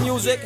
music.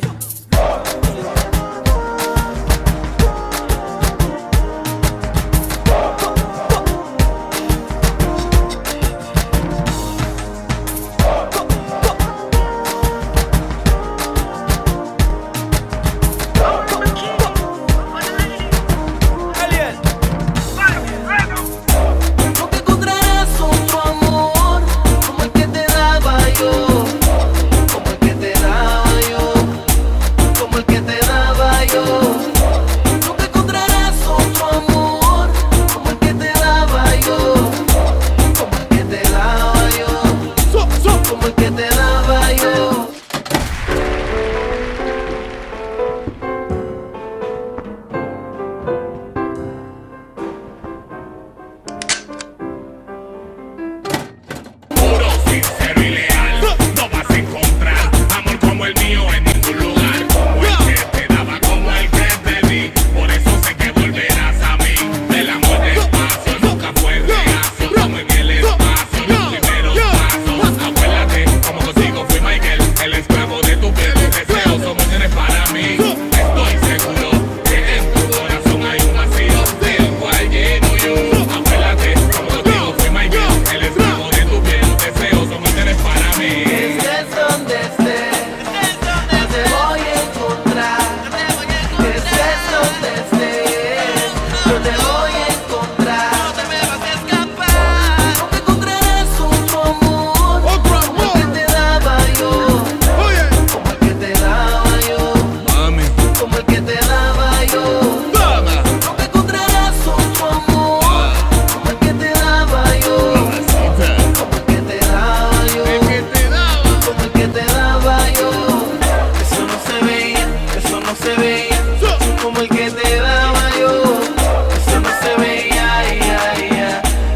se veía como el que te daba yo. Eso no se veía.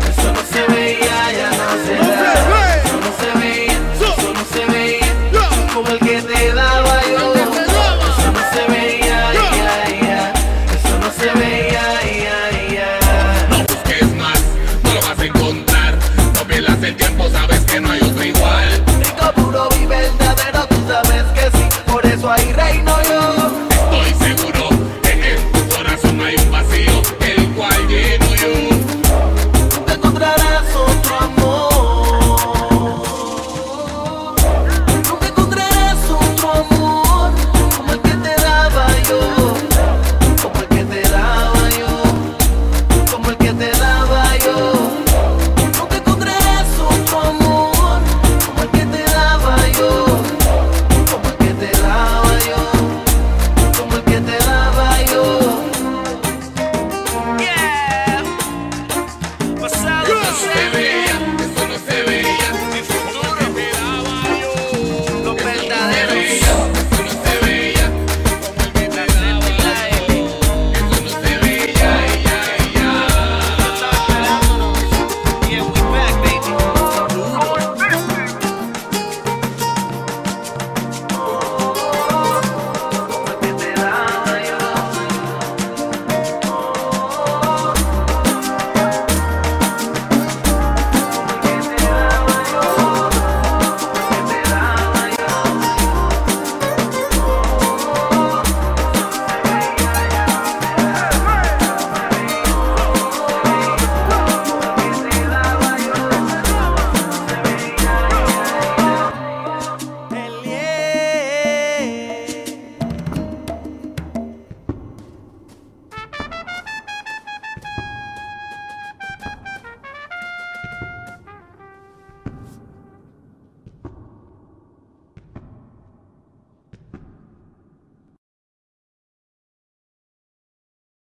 Eso no se veía, ya no se da. Eso no se veía, eso no se veía como el que te daba yo. Eso no se veía, ya, ya. Eso no se veía. No busques más, no lo vas a encontrar. No pierdas el tiempo, sabes que no hay otro igual. Rico puro